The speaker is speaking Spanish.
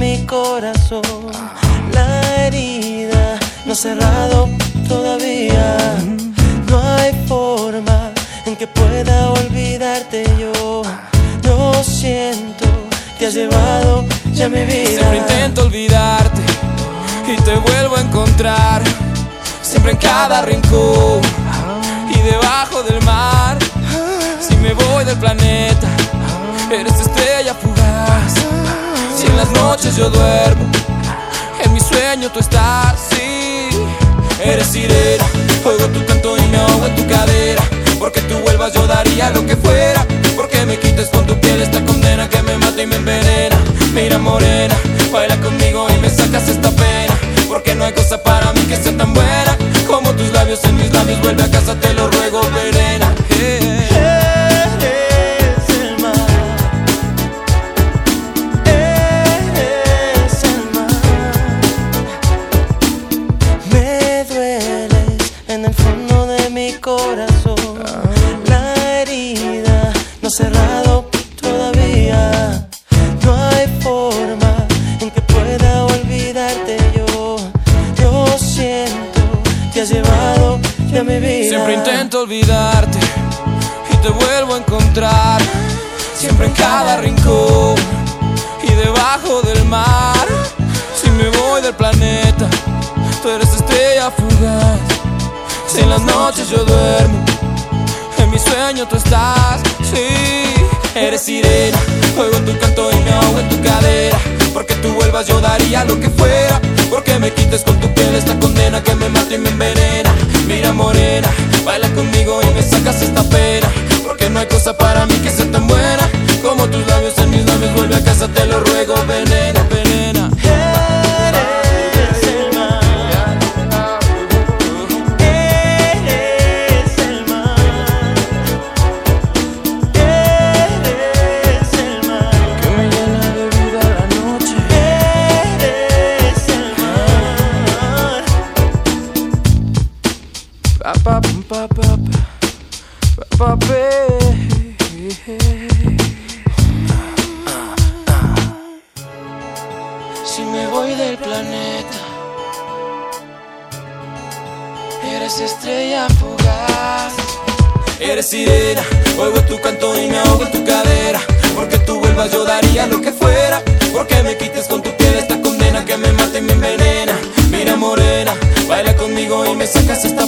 mi corazón. La herida no ha cerrado todavía. No hay forma en que pueda olvidarte yo. Lo siento, te has llevado ya mi vida. Siempre intento olvidarte y te vuelvo a encontrar. Siempre en cada rincón y debajo del mar. Si me voy del planeta, eres noches yo duermo, en mi sueño tú estás. Sí, eres sirena. Oigo tu canto y me ahogo en tu cadera. Porque tú vuelvas, yo daría lo que fuera. Porque me quites con tu piel esta condena que me mata y me envenena. Mira, morena, baila conmigo La herida no ha cerrado todavía. No hay forma en que pueda olvidarte yo. Yo siento, te has llevado ya mi vida. Siempre intento olvidarte y te vuelvo a encontrar. Siempre en cada rincón y debajo del mar. Si me voy del planeta, tú eres estrella fugaz. Si en las noches yo duermo, tú estás. Sí, eres sirena. Oigo tu canto y me ahogo en tu cadera. Porque tú vuelvas, yo daría lo que fuera. Porque me quites con tu piel esta condena que me mata y me envenena. Mira, morena, Si me voy del planeta, eres estrella fugaz. Eres sirena, oigo tu canto y me ahogo en tu cadera. Porque tú vuelvas, yo daría lo que fuera. Porque me quites con tu piel esta condena que me mata y me envenena. Mira, morena, baila conmigo y me sacas esta